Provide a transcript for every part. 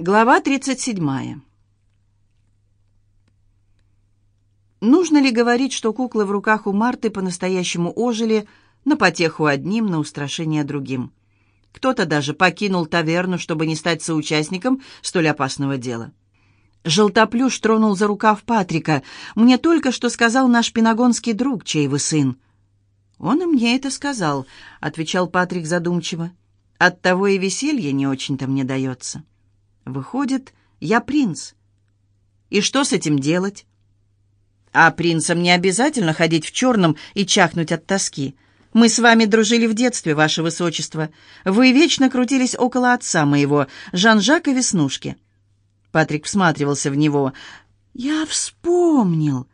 Глава 37. Нужно ли говорить, что куклы в руках у Марты по-настоящему ожили на потеху одним, на устрашение другим? Кто-то даже покинул таверну, чтобы не стать соучастником столь опасного дела. Желтоплюш тронул за рукав Патрика. «Мне только что сказал наш пенагонский друг, чей вы сын». «Он и мне это сказал», — отвечал Патрик задумчиво. «Оттого и веселье не очень-то мне дается». Выходит, я принц. И что с этим делать? А принцам не обязательно ходить в черном и чахнуть от тоски. Мы с вами дружили в детстве, ваше высочество. Вы вечно крутились около отца моего, Жан-Жака Веснушки. Патрик всматривался в него. «Я вспомнил.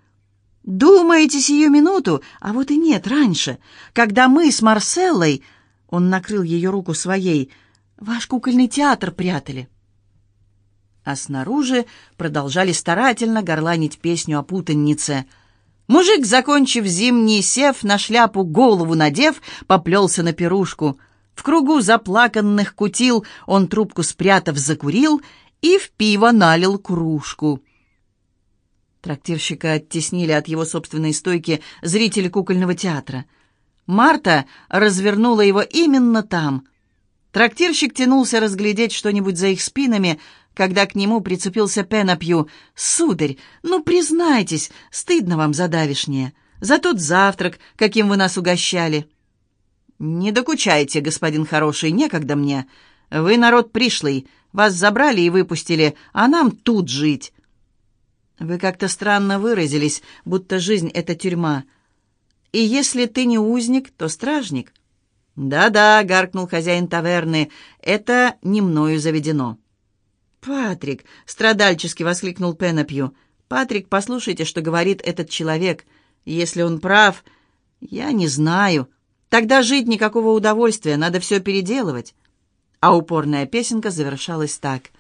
Думаете сию минуту? А вот и нет, раньше. Когда мы с Марселлой...» Он накрыл ее руку своей. «Ваш кукольный театр прятали а снаружи продолжали старательно горланить песню о путанице. Мужик, закончив зимний сев, на шляпу голову надев, поплелся на пирушку. В кругу заплаканных кутил он трубку спрятав закурил и в пиво налил кружку. Трактирщика оттеснили от его собственной стойки зрители кукольного театра. Марта развернула его именно там. Трактирщик тянулся разглядеть что-нибудь за их спинами — когда к нему прицепился Пенопью. «Сударь, ну признайтесь, стыдно вам за давишнее, за тот завтрак, каким вы нас угощали». «Не докучайте, господин хороший, некогда мне. Вы народ пришлый, вас забрали и выпустили, а нам тут жить». «Вы как-то странно выразились, будто жизнь — это тюрьма. И если ты не узник, то стражник». «Да-да», — гаркнул хозяин таверны, — «это не мною заведено». «Патрик!» — страдальчески воскликнул Пенопью. «Патрик, послушайте, что говорит этот человек. Если он прав, я не знаю. Тогда жить никакого удовольствия, надо все переделывать». А упорная песенка завершалась так.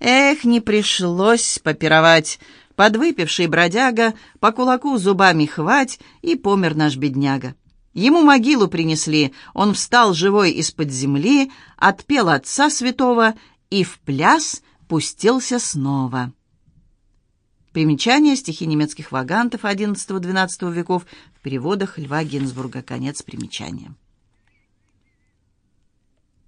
«Эх, не пришлось попировать. Подвыпивший бродяга, по кулаку зубами хвать, и помер наш бедняга. Ему могилу принесли, он встал живой из-под земли, отпел отца святого и в пляс — пустился снова. Примечание стихи немецких вагантов XI-XII веков в переводах Льва Гинзбурга. Конец примечания.